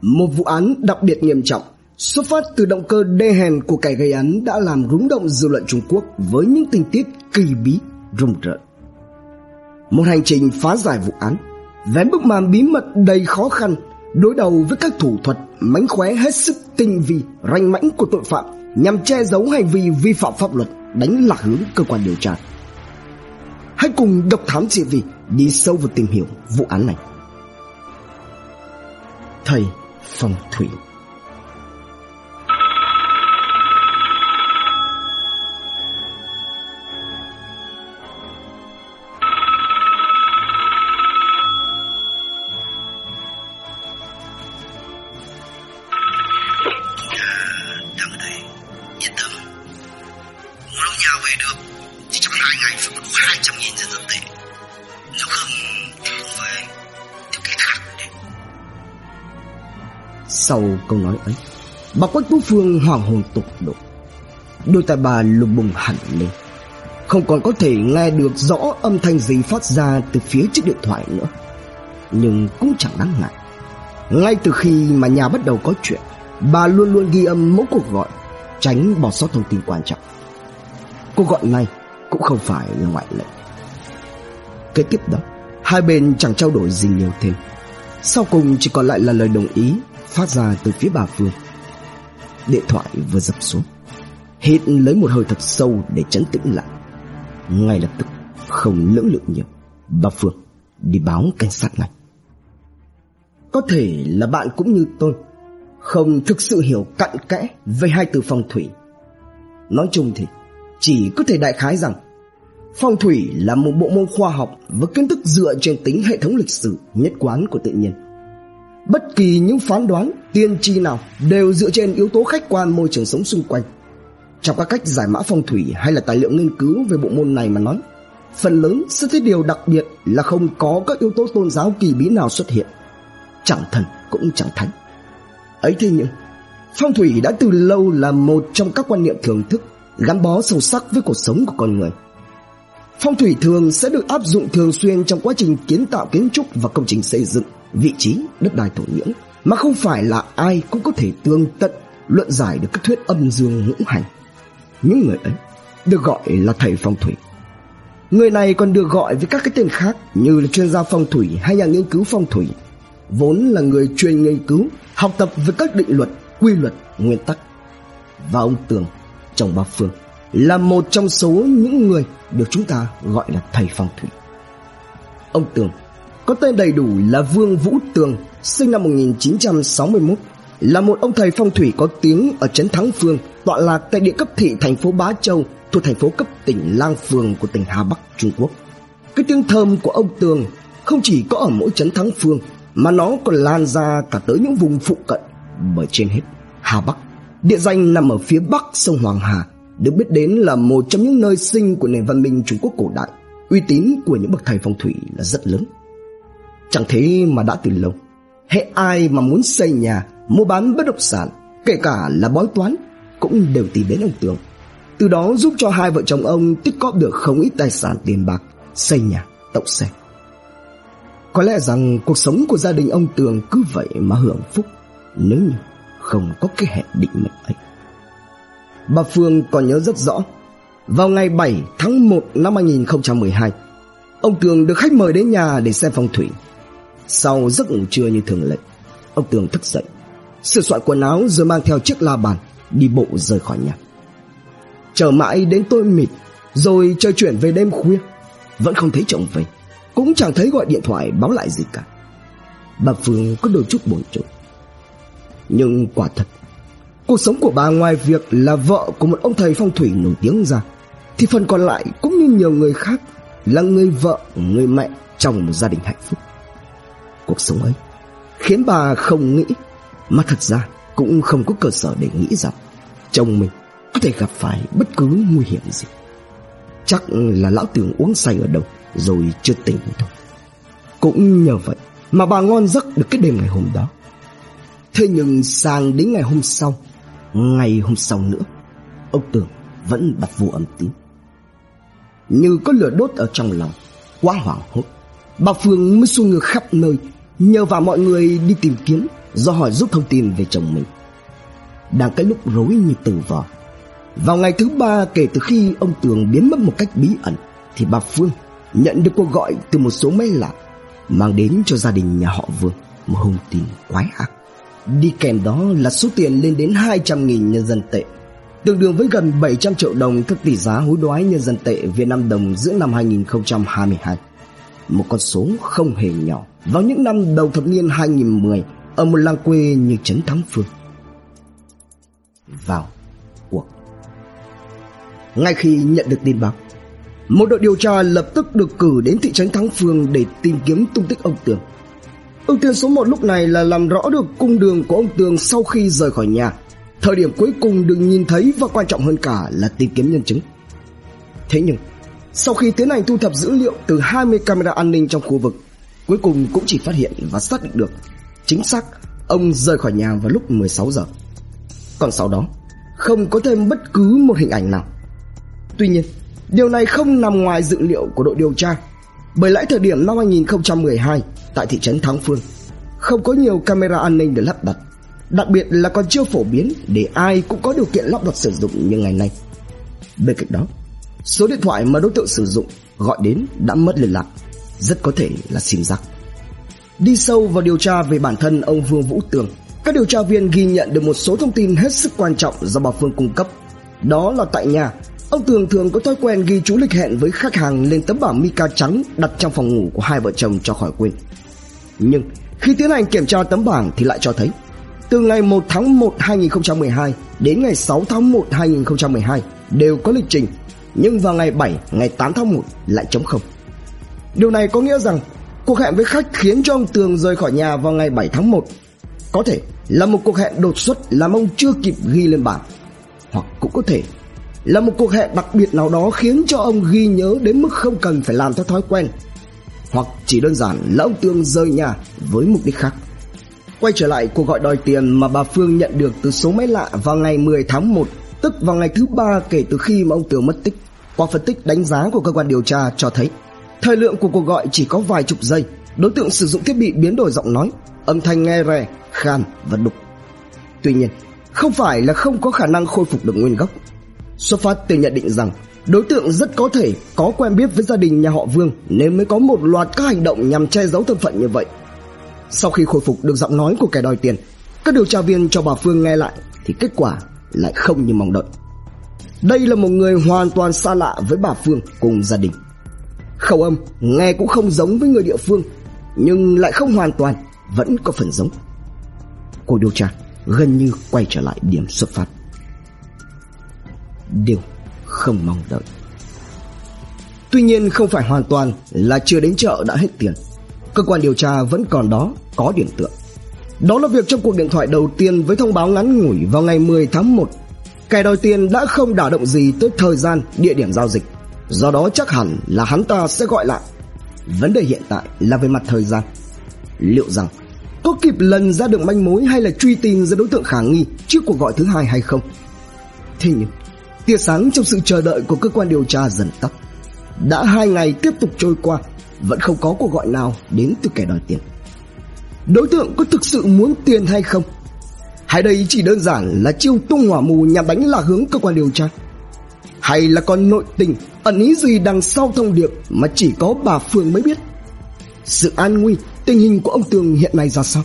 Một vụ án đặc biệt nghiêm trọng xuất phát từ động cơ đê hèn của kẻ gây án đã làm rúng động dư luận Trung Quốc với những tình tiết kỳ bí, rùng rợn. Một hành trình phá giải vụ án, vén bức màn bí mật đầy khó khăn, đối đầu với các thủ thuật mánh khóe hết sức tinh vi, ranh mãnh của tội phạm nhằm che giấu hành vi vi phạm pháp luật, đánh lạc hướng cơ quan điều tra. Hãy cùng độc thám TV đi sâu vào tìm hiểu vụ án này. Thầy Phong Thủy Đang ở đây, yên tâm. Muốn ông nhà về được thì trong hai ngày phải có đủ 200 nghìn dân dân tệ. Nếu không không về, Sau câu nói ấy, Bà Quách Tú Phương hoàng hồn tột độ. Đôi tay bà lục bùng hẳn lên. Không còn có thể nghe được rõ âm thanh gì phát ra từ phía chiếc điện thoại nữa. Nhưng cũng chẳng đáng ngại. Ngay từ khi mà nhà bắt đầu có chuyện, Bà luôn luôn ghi âm mỗi cuộc gọi, Tránh bỏ sót thông tin quan trọng. Cuộc gọi này cũng không phải là ngoại lệ. Kế tiếp đó, Hai bên chẳng trao đổi gì nhiều thêm. Sau cùng chỉ còn lại là lời đồng ý Phát ra từ phía bà Phương. Điện thoại vừa dập xuống. Hít lấy một hơi thật sâu để chấn tĩnh lại. Ngay lập tức, Không lưỡng lự nhiều, Bà Phương đi báo cảnh sát ngay. Có thể là bạn cũng như tôi, Không thực sự hiểu cặn kẽ Về hai từ phong thủy. Nói chung thì, Chỉ có thể đại khái rằng, Phong thủy là một bộ môn khoa học với kiến thức dựa trên tính hệ thống lịch sử, nhất quán của tự nhiên. Bất kỳ những phán đoán, tiên tri nào đều dựa trên yếu tố khách quan môi trường sống xung quanh. Trong các cách giải mã phong thủy hay là tài liệu nghiên cứu về bộ môn này mà nói, phần lớn sẽ thấy điều đặc biệt là không có các yếu tố tôn giáo kỳ bí nào xuất hiện. Chẳng thần cũng chẳng thánh. Ấy thế nhưng, phong thủy đã từ lâu là một trong các quan niệm thường thức gắn bó sâu sắc với cuộc sống của con người. Phong thủy thường sẽ được áp dụng thường xuyên trong quá trình kiến tạo kiến trúc và công trình xây dựng, vị trí, đất đai thổ nhưỡng, mà không phải là ai cũng có thể tương tận luận giải được các thuyết âm dương ngũ hành. Những người ấy được gọi là thầy phong thủy. Người này còn được gọi với các cái tên khác như là chuyên gia phong thủy hay nhà nghiên cứu phong thủy, vốn là người chuyên nghiên cứu, học tập về các định luật, quy luật, nguyên tắc. Và ông Tường, chồng bà Phương, là một trong số những người được chúng ta gọi là thầy phong thủy. Ông Tường có tên đầy đủ là Vương Vũ Tường, sinh năm 1961, là một ông thầy phong thủy có tiếng ở trấn Thắng Phương, tọa lạc tại địa cấp thị thành phố Bá Châu, thuộc thành phố cấp tỉnh Lang Phường của tỉnh Hà Bắc, Trung Quốc. Cái tiếng thơm của ông Tường không chỉ có ở mỗi trấn Thắng Phương mà nó còn lan ra cả tới những vùng phụ cận bởi trên hết Hà Bắc địa danh nằm ở phía bắc sông Hoàng Hà được biết đến là một trong những nơi sinh của nền văn minh Trung Quốc cổ đại, uy tín của những bậc thầy phong thủy là rất lớn. Chẳng thế mà đã từ lâu, hệ ai mà muốn xây nhà, mua bán bất động sản, kể cả là bói toán, cũng đều tìm đến ông Tường. Từ đó giúp cho hai vợ chồng ông tích cóp được không ít tài sản tiền bạc, xây nhà, tậu xe. Có lẽ rằng cuộc sống của gia đình ông Tường cứ vậy mà hưởng phúc, nếu như không có cái hẹn định mệnh ấy. Bà Phương còn nhớ rất rõ, vào ngày 7 tháng 1 năm 2012, ông Tường được khách mời đến nhà để xem phong thủy. Sau giấc ngủ trưa như thường lệ, ông Tường thức dậy, sửa soạn quần áo rồi mang theo chiếc la bàn đi bộ rời khỏi nhà. Chờ mãi đến tôi mịt, rồi chơi chuyển về đêm khuya, vẫn không thấy chồng về, cũng chẳng thấy gọi điện thoại báo lại gì cả. Bà Phương có đôi chút buồn chồn. Nhưng quả thật, cuộc sống của bà ngoài việc là vợ của một ông thầy phong thủy nổi tiếng ra, thì phần còn lại cũng như nhiều người khác là người vợ, người mẹ trong một gia đình hạnh phúc. Cuộc sống ấy khiến bà không nghĩ, mà thật ra cũng không có cơ sở để nghĩ rằng chồng mình có thể gặp phải bất cứ nguy hiểm gì. Chắc là lão tưởng uống say ở đâu rồi chưa tỉnh thôi. Cũng nhờ vậy mà bà ngon giấc được cái đêm ngày hôm đó. Thế nhưng sang đến ngày hôm sau Ngày hôm sau nữa Ông Tường vẫn bật vụ âm tín Như có lửa đốt ở trong lòng Quá hoảng hốt Bà Phương mới xuống ngược khắp nơi Nhờ vào mọi người đi tìm kiếm do hỏi giúp thông tin về chồng mình. Đang cái lúc rối như từ vò. Vào ngày thứ ba kể từ khi ông Tường biến mất một cách bí ẩn, thì bà Phương nhận được cuộc gọi từ một số máy lạ mang đến cho gia đình nhà họ Vương một hung tin quái ác. Đi kèm đó là số tiền lên đến 200.000 nhân dân tệ, tương đương với gần 700 triệu đồng các tỷ giá hối đoái nhân dân tệ Việt Nam đồng giữa năm 2022. Một con số không hề nhỏ vào những năm đầu thập niên 2010 ở một làng quê như Trấn Thắng Phương. Vào cuộc. Ngay khi nhận được tin báo, một đội điều tra lập tức được cử đến thị trấn Thắng Phương để tìm kiếm tung tích ông Tường. Ưu tiên số 1 lúc này là làm rõ được cung đường của ông Tường sau khi rời khỏi nhà. Thời điểm cuối cùng được nhìn thấy và quan trọng hơn cả là tìm kiếm nhân chứng. Thế nhưng, sau khi tiến hành thu thập dữ liệu từ 20 camera an ninh trong khu vực, cuối cùng cũng chỉ phát hiện và xác định được chính xác ông rời khỏi nhà vào lúc 16 giờ. Còn sau đó, không có thêm bất cứ một hình ảnh nào. Tuy nhiên, điều này không nằm ngoài dự liệu của đội điều tra, bởi lẽ thời điểm năm 2012 tại thị trấn Thắng Phương, không có nhiều camera an ninh được lắp đặt, đặc biệt là còn chưa phổ biến để ai cũng có điều kiện lắp đặt sử dụng như ngày nay. Bên cạnh đó, số điện thoại mà đối tượng sử dụng gọi đến đã mất liên lạc, rất có thể là sim giác. Đi sâu vào điều tra về bản thân ông Vương Vũ Tường, các điều tra viên ghi nhận được một số thông tin hết sức quan trọng do bà Phương cung cấp. Đó là tại nhà, ông Tường thường có thói quen ghi chú lịch hẹn với khách hàng lên tấm bảng mica trắng đặt trong phòng ngủ của hai vợ chồng cho khỏi quên. Nhưng khi tiến hành kiểm tra tấm bảng thì lại cho thấy từ ngày 1 tháng 1 2012 đến ngày 6 tháng 1 2012 đều có lịch trình, nhưng vào ngày 7, ngày 8 tháng 1 lại trống không. Điều này có nghĩa rằng cuộc hẹn với khách khiến cho ông Tường rời khỏi nhà vào ngày 7 tháng 1. Có thể là một cuộc hẹn đột xuất làm ông chưa kịp ghi lên bảng, hoặc cũng có thể là một cuộc hẹn đặc biệt nào đó khiến cho ông ghi nhớ đến mức không cần phải làm theo thói quen hoặc chỉ đơn giản là ông Tương rời nhà với mục đích khác. Quay trở lại cuộc gọi đòi tiền mà bà Phương nhận được từ số máy lạ vào ngày 10 tháng 1, tức vào ngày thứ ba kể từ khi mà ông Tường mất tích. Qua phân tích đánh giá của cơ quan điều tra cho thấy, thời lượng của cuộc gọi chỉ có vài chục giây. Đối tượng sử dụng thiết bị biến đổi giọng nói, âm thanh nghe rè, khan và đục. Tuy nhiên, không phải là không có khả năng khôi phục được nguyên gốc. Xuất phát từ nhận định rằng Đối tượng rất có thể có quen biết với gia đình nhà họ Vương nên mới có một loạt các hành động nhằm che giấu thân phận như vậy. Sau khi khôi phục được giọng nói của kẻ đòi tiền, các điều tra viên cho bà Phương nghe lại thì kết quả lại không như mong đợi. Đây là một người hoàn toàn xa lạ với bà Phương cùng gia đình. Khẩu âm nghe cũng không giống với người địa phương, nhưng lại không hoàn toàn, vẫn có phần giống. Cô điều tra gần như quay trở lại điểm xuất phát. Điều không mong đợi. Tuy nhiên không phải hoàn toàn là chưa đến chợ đã hết tiền. Cơ quan điều tra vẫn còn đó có điểm tựa. Đó là việc trong cuộc điện thoại đầu tiên với thông báo ngắn ngủi vào ngày 10 tháng 1, kẻ đòi tiền đã không đả động gì tới thời gian, địa điểm giao dịch. Do đó chắc hẳn là hắn ta sẽ gọi lại. Vấn đề hiện tại là về mặt thời gian. Liệu rằng có kịp lần ra được manh mối hay là truy tìm ra đối tượng khả nghi trước cuộc gọi thứ hai hay không? Thế nhưng tia sáng trong sự chờ đợi của cơ quan điều tra dần tắt. Đã hai ngày tiếp tục trôi qua, vẫn không có cuộc gọi nào đến từ kẻ đòi tiền. Đối tượng có thực sự muốn tiền hay không? Hay đây chỉ đơn giản là chiêu tung hỏa mù nhằm đánh lạc hướng cơ quan điều tra? Hay là còn nội tình, ẩn ý gì đằng sau thông điệp mà chỉ có bà Phương mới biết? Sự an nguy, tình hình của ông Tường hiện nay ra sao?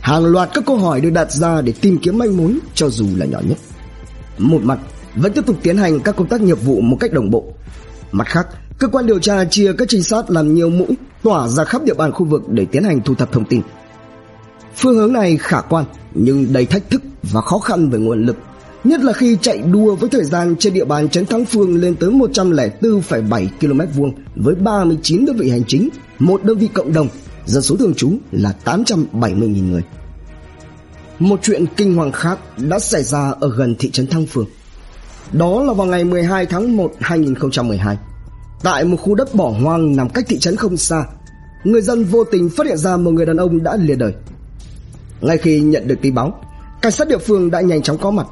Hàng loạt các câu hỏi được đặt ra để tìm kiếm manh mối cho dù là nhỏ nhất. Một mặt vẫn tiếp tục tiến hành các công tác nghiệp vụ một cách đồng bộ. Mặt khác, cơ quan điều tra chia các trinh sát làm nhiều mũi tỏa ra khắp địa bàn khu vực để tiến hành thu thập thông tin. Phương hướng này khả quan nhưng đầy thách thức và khó khăn về nguồn lực, nhất là khi chạy đua với thời gian trên địa bàn trấn Thắng Phương lên tới 104,7 km vuông với 39 đơn vị hành chính, một đơn vị cộng đồng, dân số thường trú là 870.000 người. Một chuyện kinh hoàng khác đã xảy ra ở gần thị trấn Thăng Phương. Đó là vào ngày 12 tháng 1 2012 Tại một khu đất bỏ hoang nằm cách thị trấn không xa Người dân vô tình phát hiện ra một người đàn ông đã lìa đời. Ngay khi nhận được tin báo Cảnh sát địa phương đã nhanh chóng có mặt.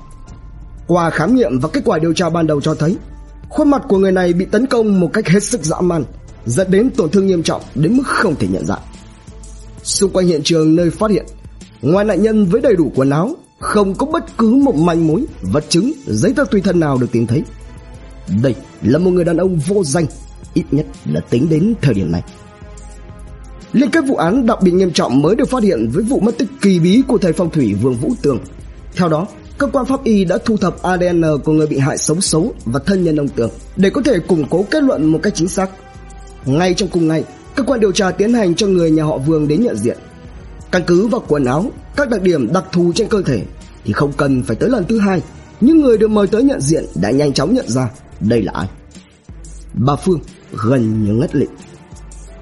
Qua khám nghiệm và kết quả điều tra ban đầu cho thấy Khuôn mặt của người này bị tấn công một cách hết sức dã man Dẫn đến tổn thương nghiêm trọng đến mức không thể nhận dạng Xung quanh hiện trường nơi phát hiện Ngoài nạn nhân với đầy đủ quần áo, không có bất cứ một manh mối, vật chứng, giấy tờ tùy thân nào được tìm thấy. Đây là một người đàn ông vô danh, ít nhất là tính đến thời điểm này. Liên kết vụ án đặc biệt nghiêm trọng mới được phát hiện với vụ mất tích kỳ bí của thầy phong thủy Vương Vũ Tường. Theo đó, cơ quan pháp y đã thu thập ADN của người bị hại xấu xấu và thân nhân ông Tường để có thể củng cố kết luận một cách chính xác. Ngay trong cùng ngày, cơ quan điều tra tiến hành cho người nhà họ Vương đến nhận diện. Căn cứ vào quần áo, các đặc điểm đặc thù trên cơ thể thì không cần phải tới lần thứ hai, nhưng người được mời tới nhận diện đã nhanh chóng nhận ra đây là ai. Bà Phương gần như ngất lịm.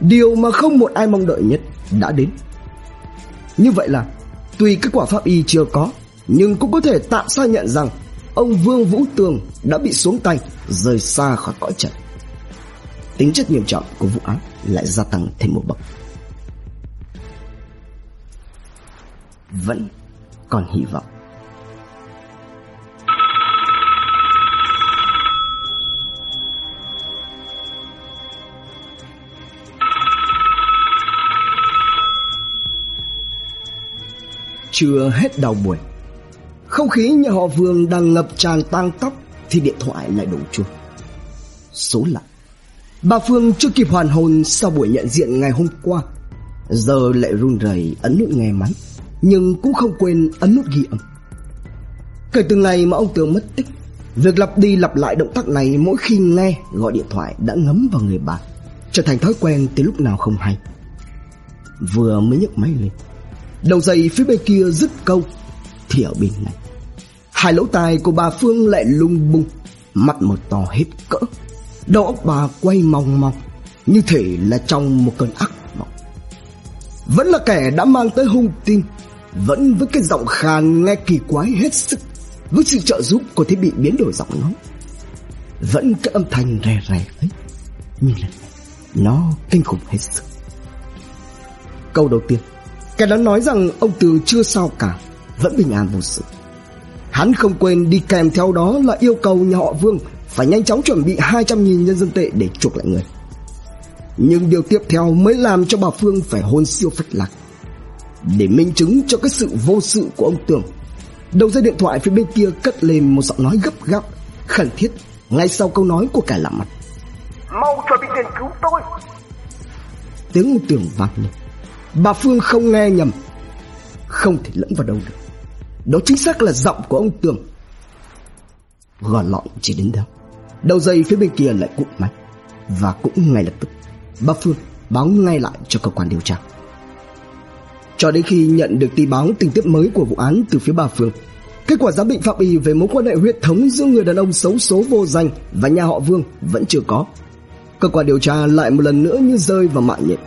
Điều mà không một ai mong đợi nhất đã đến. Như vậy là tuy kết quả pháp y chưa có, nhưng cũng có thể tạm xác nhận rằng ông Vương Vũ Tường đã bị xuống tay, rời xa khỏi cõi trần. Tính chất nghiêm trọng của vụ án lại gia tăng thêm một bậc. Vẫn còn hy vọng. Chưa hết đau buồn. Không khí nhà họ Vương đang ngập tràn tang tóc Thì điện thoại lại đổ chuông. Số lạ. Bà Phương chưa kịp hoàn hồn sau buổi nhận diện ngày hôm qua. Giờ lại run rẩy, ấn nút nghe máy nhưng cũng không quên ấn nút ghi âm. Kể từ ngày mà ông Tường mất tích Việc lặp đi lặp lại động tác này mỗi khi nghe gọi điện thoại đã ngấm vào người bạn, Trở thành thói quen tới lúc nào không hay. Vừa mới nhấc máy lên Đầu dây phía bên kia dứt câu Thì ở bên này. Hai lỗ tai của bà Phương lại lung bung Mắt mở to hết cỡ. Đầu óc bà quay mong mong Như thể là trong một cơn ác mộng. Vẫn là kẻ đã mang tới hung tin vẫn với cái giọng khàn nghe kỳ quái hết sức, Với sự trợ giúp của thiết bị biến đổi giọng nói. Vẫn cái âm thanh rè rè ấy Nhưng lần này Nó kinh khủng hết sức. Câu đầu tiên, Kẻ đó nói rằng ông Từ chưa sao cả, Vẫn bình an vô sự. Hắn không quên đi kèm theo đó là yêu cầu nhà họ Vương Phải nhanh chóng chuẩn bị 200.000 nhân dân tệ để chuộc lại người. Nhưng điều tiếp theo mới làm cho bà Phương phải hôn siêu phách lạc. Để minh chứng cho cái sự vô sự của ông Tường. Đầu dây điện thoại phía bên kia cất lên một giọng nói gấp gáp Khẩn thiết Ngay sau câu nói của kẻ lạ mặt. Mau chuẩn bị tiền cứu tôi. Tiếng ông Tường vang lên. Bà Phương không nghe nhầm Không thể lẫn vào đâu được. Đó chính xác là giọng của ông Tường. Gò lọn chỉ đến đó Đầu dây phía bên kia lại cụm máy Và cũng ngay lập tức Bà Phương báo ngay lại cho cơ quan điều tra cho đến khi nhận được tin báo tình tiết mới của vụ án từ phía bà Phương Kết quả giám định pháp y về mối quan hệ huyết thống giữa người đàn ông xấu số vô danh và nhà họ Vương vẫn chưa có. Cơ quan điều tra lại một lần nữa như rơi vào mạng nhện.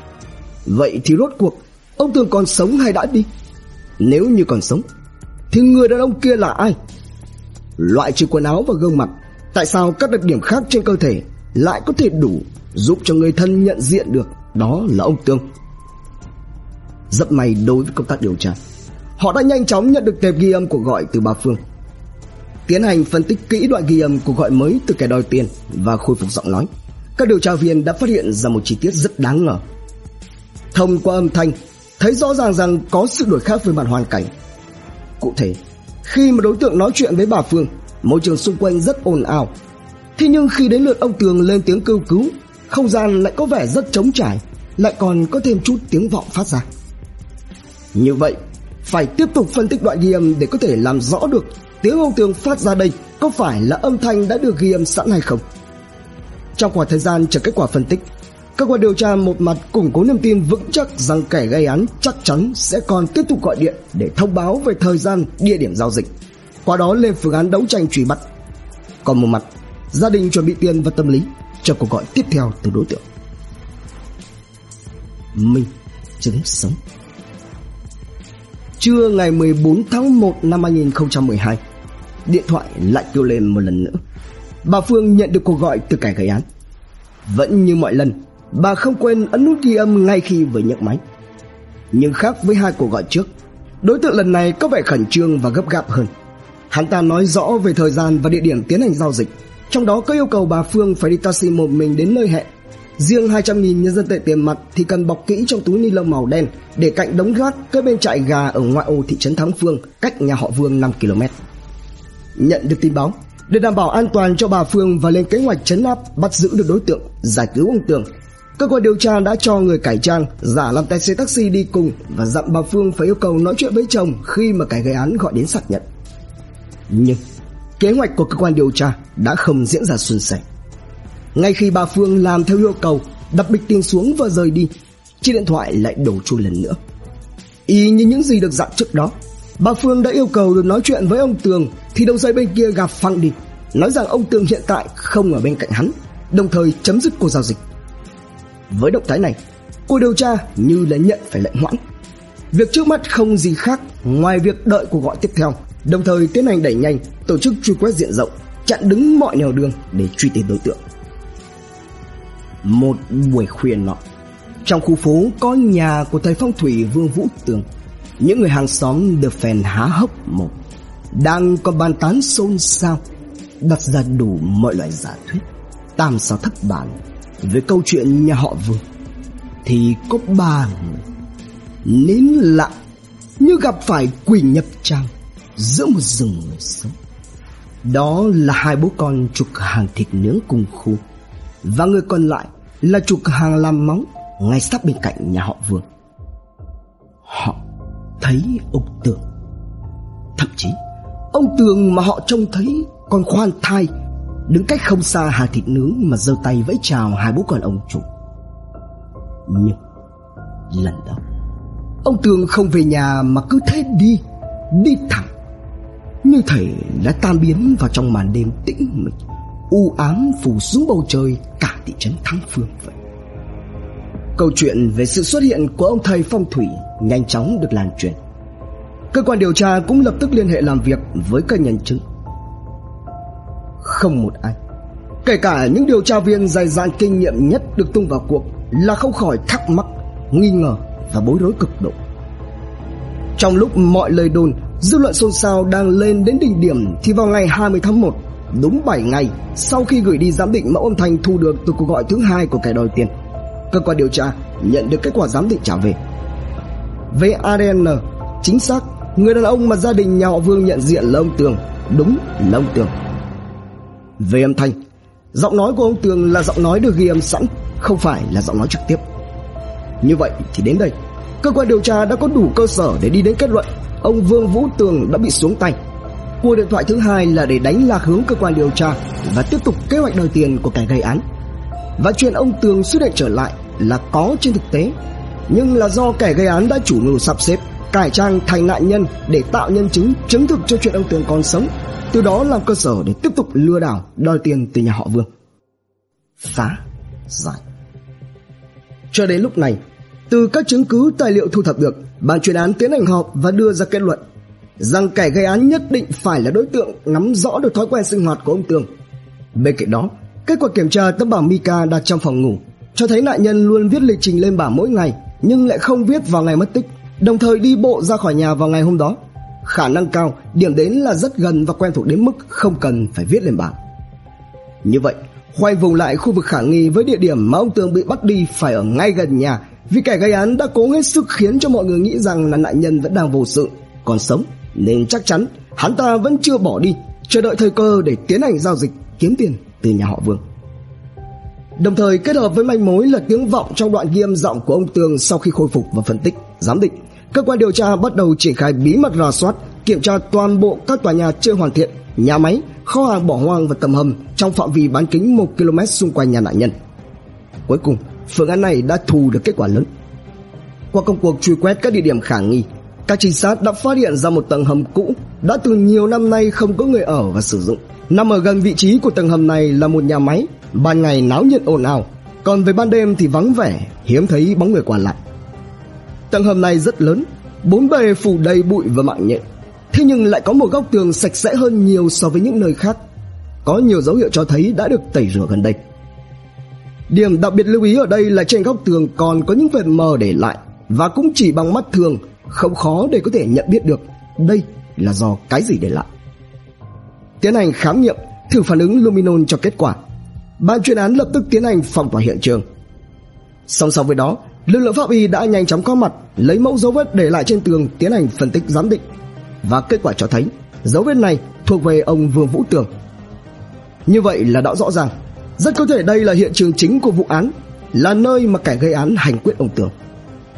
Vậy thì rốt cuộc, Ông Tường còn sống hay đã đi Nếu như còn sống, Thì người đàn ông kia là ai Loại trừ quần áo và gương mặt, Tại sao các đặc điểm khác trên cơ thể Lại có thể đủ Giúp cho người thân nhận diện được Đó là ông Tường? Rất may đối với công tác điều tra, Họ đã nhanh chóng nhận được tệp ghi âm của gọi từ bà Phương. Tiến hành phân tích kỹ đoạn ghi âm của gọi mới từ kẻ đòi tiền Và khôi phục giọng nói. Các điều tra viên đã phát hiện ra một chi tiết rất đáng ngờ. Thông qua âm thanh, Thấy rõ ràng rằng có sự đổi khác về mặt hoàn cảnh. Cụ thể, Khi mà đối tượng nói chuyện với bà Phương, Môi trường xung quanh rất ồn ào. Thế nhưng khi đến lượt ông Tường lên tiếng kêu cứu, Không gian lại có vẻ rất trống trải, Lại còn có thêm chút tiếng vọng phát ra. Như vậy Phải tiếp tục phân tích đoạn ghi âm Để có thể làm rõ được Tiếng ông Tường phát ra đây Có phải là âm thanh đã được ghi âm sẵn hay không Trong khoảng thời gian chờ kết quả phân tích Cơ quan điều tra một mặt củng cố niềm tin vững chắc rằng kẻ gây án chắc chắn sẽ còn tiếp tục gọi điện để thông báo về thời gian, địa điểm giao dịch. Qua đó lên phương án đấu tranh truy bắt. Còn một mặt, gia đình chuẩn bị tiền và tâm lý cho cuộc gọi tiếp theo từ đối tượng. Minh chứng sống. Trưa ngày 14 tháng 1 năm 2012, điện thoại lại kêu lên một lần nữa. Bà Phương nhận được cuộc gọi từ kẻ gây án. Vẫn như mọi lần, Bà không quên ấn nút ghi âm ngay khi vừa nhấc máy Nhưng khác với hai cuộc gọi trước Đối tượng lần này có vẻ khẩn trương và gấp gáp hơn Hắn ta nói rõ về thời gian và địa điểm tiến hành giao dịch Trong đó có yêu cầu bà Phương phải đi taxi một mình đến nơi hẹn Riêng 200.000 nhân dân tệ tiền mặt thì cần bọc kỹ trong túi ni lông màu đen để cạnh đống rác kế bên trại gà ở ngoại ô thị trấn Thắng Phương, cách nhà họ Vương 5 km. Nhận được tin báo, để đảm bảo an toàn cho bà Phương và lên kế hoạch chấn áp bắt giữ được đối tượng, giải cứu ông Tường, cơ quan điều tra đã cho người cải trang giả làm tài xế taxi đi cùng và dặn bà Phương phải yêu cầu nói chuyện với chồng khi mà kẻ gây án gọi đến xác nhận. Nhưng kế hoạch của cơ quan điều tra đã không diễn ra suôn sẻ. Ngay khi bà Phương làm theo yêu cầu, đập bịch tiền xuống và rời đi, chiếc điện thoại lại đổ chuông lần nữa. Y như những gì được dặn trước đó, bà Phương đã yêu cầu được nói chuyện với ông Tường thì đầu dây bên kia gặp phăng đi, nói rằng ông Tường hiện tại không ở bên cạnh hắn, đồng thời chấm dứt cuộc giao dịch. Với động thái này, cuộc điều tra như là nhận phải lệnh hoãn. Việc trước mắt không gì khác ngoài việc đợi cuộc gọi tiếp theo, đồng thời tiến hành đẩy nhanh, tổ chức truy quét diện rộng, chặn đứng mọi nẻo đường để truy tìm đối tượng. Một buổi khuya nọ, trong khu phố có nhà của thầy phong thủy Vương Vũ Tường. Những người hàng xóm được phèn há hốc một, đang có bàn tán xôn xao, đặt ra đủ mọi loại giả thuyết, tam sao thất bản về câu chuyện nhà họ Vương. Thì có ba người nín lặng như gặp phải quỷ nhập trang giữa một rừng người sống. Đó là hai bố con trục hàng thịt nướng cùng khu và người còn lại là chủ cửa hàng làm móng ngay sát bên cạnh nhà họ Vương. Họ thấy ông Tường. Thậm chí, ông Tường mà họ trông thấy còn khoan thai đứng cách không xa hàng thịt nướng mà giơ tay vẫy chào hai bố con ông chủ. Nhưng lần đó, ông Tường không về nhà mà cứ thế đi, đi thẳng như thể đã tan biến vào trong màn đêm tĩnh mịch u ám phủ xuống bầu trời cả thị trấn Thăng Phương vậy. Câu chuyện về sự xuất hiện của ông thầy phong thủy nhanh chóng được lan truyền. Cơ quan điều tra cũng lập tức liên hệ làm việc với các nhân chứng. Không một ai, kể cả những điều tra viên dày dạn kinh nghiệm nhất được tung vào cuộc là không khỏi thắc mắc, nghi ngờ và bối rối cực độ. Trong lúc mọi lời đồn, dư luận xôn xao đang lên đến đỉnh điểm thì vào ngày 20 tháng 1 Đúng 7 ngày sau khi gửi đi giám định mẫu âm thanh thu được từ cuộc gọi thứ hai của kẻ đòi tiền, cơ quan điều tra nhận được kết quả giám định trả về. Về ADN, chính xác, người đàn ông mà gia đình nhà họ Vương nhận diện là ông Tường, đúng là ông Tường. Về âm thanh, giọng nói của ông Tường là giọng nói được ghi âm sẵn, không phải là giọng nói trực tiếp. Như vậy thì đến đây, cơ quan điều tra đã có đủ cơ sở để đi đến kết luận ông Vương Vũ Tường đã bị xuống tay Cuộc điện thoại thứ hai là để đánh lạc hướng cơ quan điều tra và tiếp tục kế hoạch đòi tiền của kẻ gây án. Và chuyện ông Tường xuất hiện trở lại là có trên thực tế, nhưng là do kẻ gây án đã chủ mưu sắp xếp cải trang thành nạn nhân để tạo nhân chứng chứng thực cho chuyện ông Tường còn sống, từ đó làm cơ sở để tiếp tục lừa đảo đòi tiền từ nhà họ Vương. Phá giải. Cho đến lúc này, từ các chứng cứ tài liệu thu thập được, ban chuyên án tiến hành họp và đưa ra kết luận rằng kẻ gây án nhất định phải là đối tượng nắm rõ được thói quen sinh hoạt của ông Tường. Bên cạnh đó, kết quả kiểm tra tấm bảng Mika đặt trong phòng ngủ cho thấy nạn nhân luôn viết lịch trình lên bảng mỗi ngày nhưng lại không viết vào ngày mất tích, đồng thời đi bộ ra khỏi nhà vào ngày hôm đó. Khả năng cao, điểm đến là rất gần và quen thuộc đến mức không cần phải viết lên bảng. Như vậy, khoanh vùng lại khu vực khả nghi với địa điểm mà ông Tường bị bắt đi phải ở ngay gần nhà vì kẻ gây án đã cố hết sức khiến cho mọi người nghĩ rằng là nạn nhân vẫn đang vô sự, còn sống nên chắc chắn hắn ta vẫn chưa bỏ đi, chờ đợi thời cơ để tiến hành giao dịch kiếm tiền từ nhà họ Vương. Đồng thời kết hợp với manh mối là tiếng vọng trong đoạn ghi âm giọng của ông Tường sau khi khôi phục và phân tích, giám định, cơ quan điều tra bắt đầu triển khai bí mật rà soát, kiểm tra toàn bộ các tòa nhà chưa hoàn thiện, nhà máy, kho hàng bỏ hoang và tầm hầm trong phạm vi bán kính 1 km xung quanh nhà nạn nhân. Cuối cùng, phương án này đã thu được kết quả lớn. Qua công cuộc truy quét các địa điểm khả nghi, các trinh sát đã phát hiện ra một tầng hầm cũ đã từ nhiều năm nay không có người ở và sử dụng. Nằm ở gần vị trí của tầng hầm này là một nhà máy, ban ngày náo nhiệt ồn ào, còn về ban đêm thì vắng vẻ, hiếm thấy bóng người qua lại. Tầng hầm này rất lớn, bốn bề phủ đầy bụi và mạng nhện. Thế nhưng lại có một góc tường sạch sẽ hơn nhiều so với những nơi khác. Có nhiều dấu hiệu cho thấy đã được tẩy rửa gần đây. Điểm đặc biệt lưu ý ở đây là trên góc tường còn có những vệt mờ để lại và cũng chỉ bằng mắt thường không khó để có thể nhận biết được đây là do cái gì để lại. Tiến hành khám nghiệm, thử phản ứng luminol cho kết quả. Ban chuyên án lập tức tiến hành phong tỏa hiện trường. Song song với đó, lực lượng pháp y đã nhanh chóng có mặt, lấy mẫu dấu vết để lại trên tường tiến hành phân tích giám định và kết quả cho thấy dấu vết này thuộc về ông Vương Vũ Tường. Như vậy là đã rõ ràng, rất có thể đây là hiện trường chính của vụ án, là nơi mà kẻ gây án hành quyết ông Tường.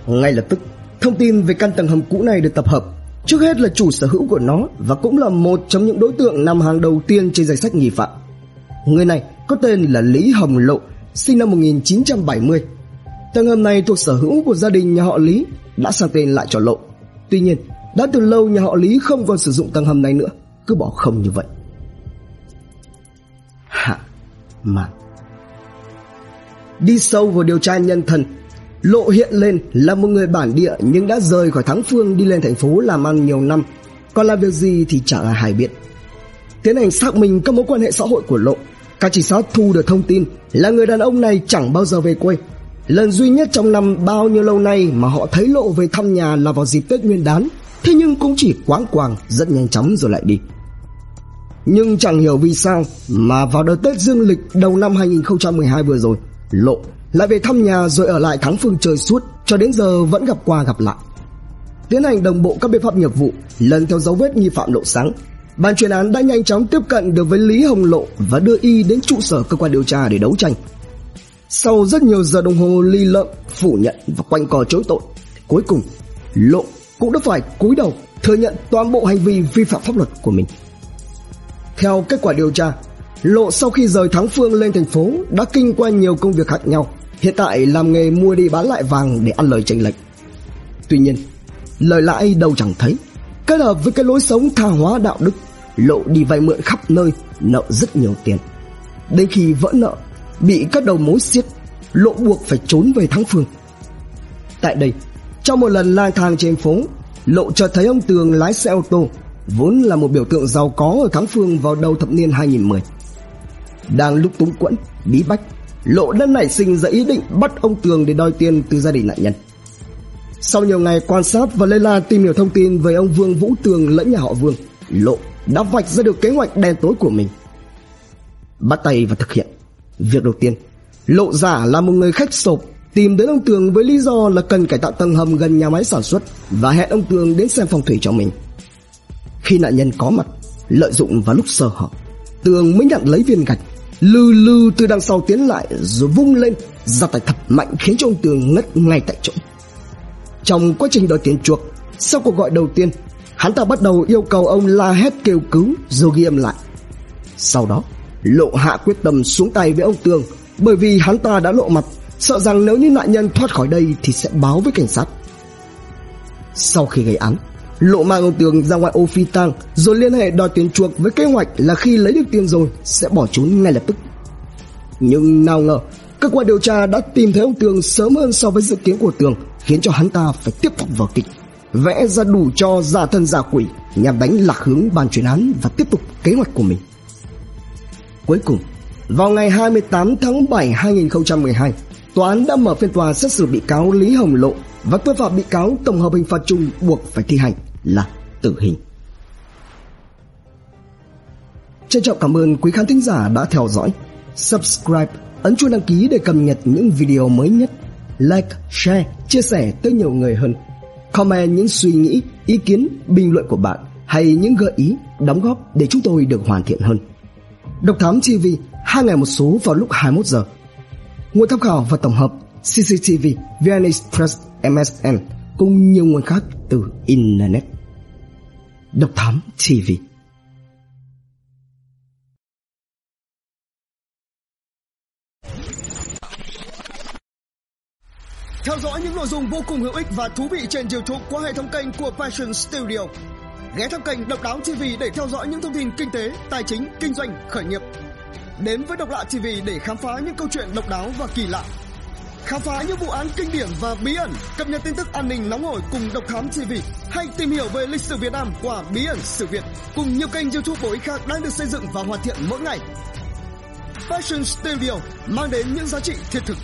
Ngay lập tức, thông tin về căn tầng hầm cũ này được tập hợp. Trước hết là chủ sở hữu của nó và cũng là một trong những đối tượng nằm hàng đầu tiên trên danh sách nghi phạm. Người này có tên là Lý Hồng Lộ, sinh năm 1970. Tầng hầm này thuộc sở hữu của gia đình nhà họ Lý, đã sang tên lại cho Lộ. Tuy nhiên, đã từ lâu nhà họ Lý không còn sử dụng tầng hầm này nữa, cứ bỏ không như vậy. Hạ mạn Đi sâu vào điều tra nhân thân, Lộ hiện lên là một người bản địa nhưng đã rời khỏi Thắng Phương đi lên thành phố làm ăn nhiều năm, còn làm việc gì thì chẳng là hải biết. Tiến hành xác minh các mối quan hệ xã hội của Lộ, các trinh sát thu được thông tin là người đàn ông này chẳng bao giờ về quê. Lần duy nhất trong năm bao nhiêu lâu nay mà họ thấy Lộ về thăm nhà là vào dịp Tết Nguyên đán, thế nhưng cũng chỉ quáng quàng rất nhanh chóng rồi lại đi. Nhưng chẳng hiểu vì sao mà vào đợt Tết Dương lịch đầu năm 2012 vừa rồi, Lộ lại về thăm nhà rồi ở lại Thắng Phương chơi suốt cho đến giờ vẫn gặp qua gặp lại. Tiến hành đồng bộ các biện pháp nghiệp vụ, lần theo dấu vết nghi phạm Lộ Sáng, ban chuyên án đã nhanh chóng tiếp cận được với Lý Hồng Lộ và đưa y đến trụ sở cơ quan điều tra để đấu tranh. Sau rất nhiều giờ đồng hồ ly lợm, phủ nhận và quanh co chối tội, cuối cùng Lộ cũng đã phải cúi đầu thừa nhận toàn bộ hành vi vi phạm pháp luật của mình. Theo kết quả điều tra, Lộ sau khi rời Thắng Phương lên thành phố đã kinh qua nhiều công việc khác nhau, hiện tại làm nghề mua đi bán lại vàng để ăn lời chênh lệch. Tuy nhiên, lời lãi đâu chẳng thấy, kết hợp với cái lối sống tha hóa đạo đức, Lộ đi vay mượn khắp nơi, nợ rất nhiều tiền. Đến khi vỡ nợ, bị các đầu mối siết, Lộ buộc phải trốn về Thắng Phương. Tại đây, trong một lần lang thang trên phố, Lộ chợt thấy ông Tường lái xe ô tô, vốn là một biểu tượng giàu có ở Thắng Phương vào đầu thập niên 2010. Đang lúc túng quẫn, bí bách, Lộ đã nảy sinh ra ý định bắt ông Tường để đòi tiền từ gia đình nạn nhân. Sau nhiều ngày quan sát và lây la tìm hiểu thông tin về ông Vương Vũ Tường lẫn nhà họ Vương, Lộ đã vạch ra được kế hoạch đen tối của mình. Bắt tay và thực hiện. Việc đầu tiên, Lộ giả là một người khách sộp tìm đến ông Tường với lý do là cần cải tạo tầng hầm gần nhà máy sản xuất và hẹn ông Tường đến xem phong thủy cho mình. Khi nạn nhân có mặt, lợi dụng vào lúc sơ hở, Tường mới nhận lấy viên gạch, lư lư từ đằng sau tiến lại rồi vung lên, ra tay thật mạnh khiến cho ông Tường ngất ngay tại chỗ. Trong quá trình đòi tiền chuộc, sau cuộc gọi đầu tiên, hắn ta bắt đầu yêu cầu ông la hét kêu cứu rồi ghi âm lại. Sau đó, Lộ hạ quyết tâm xuống tay với ông Tường bởi vì hắn ta đã lộ mặt sợ rằng nếu như nạn nhân thoát khỏi đây thì sẽ báo với cảnh sát. Sau khi gây án, Lộ mang ông Tường ra ngoài ô phi tang rồi liên hệ đòi tiền chuộc với kế hoạch là khi lấy được tiền rồi sẽ bỏ trốn ngay lập tức. Nhưng nào ngờ, cơ quan điều tra đã tìm thấy ông Tường sớm hơn so với dự kiến của Tường khiến cho hắn ta phải tiếp tục vở kịch vẽ ra đủ cho giả thân giả quỷ nhằm đánh lạc hướng ban chuyên án và tiếp tục kế hoạch của mình. Cuối cùng, vào ngày 28 tháng 7 2012, tòa án đã mở phiên tòa xét xử bị cáo Lý Hồng Lộ và tuyên phạt bị cáo tổng hợp hình phạt chung buộc phải thi hành là tử hình. Trân trọng cảm ơn quý khán thính giả đã theo dõi. Subscribe, ấn chuông đăng ký để cập nhật những video mới nhất. Like, share, chia sẻ tới nhiều người hơn. Comment những suy nghĩ, ý kiến, bình luận của bạn hay những gợi ý, đóng góp để chúng tôi được hoàn thiện hơn. Độc Thám TV, hai ngày một số vào lúc 21 giờ. Nguồn tham khảo và tổng hợp CCTV, VN Express, MSN cùng nhiều nguồn khác từ Internet. Độc Thám TV Theo dõi những nội dung vô cùng hữu ích và thú vị trên YouTube qua hệ thống kênh của Passion Studio. Ghé thăm kênh Độc Đáo TV để theo dõi những thông tin kinh tế, tài chính, kinh doanh, khởi nghiệp. Đến với Độc Lạ TV để khám phá những câu chuyện độc đáo và kỳ lạ. Khám phá những vụ án kinh điển và bí ẩn, cập nhật tin tức an ninh nóng hổi cùng Độc Thám TV hay tìm hiểu về lịch sử Việt Nam qua Bí ẩn sự Việt cùng nhiều kênh YouTube bổ ích khác đang được xây dựng và hoàn thiện mỗi ngày. Fashion Studio mang đến những giá trị thiết thực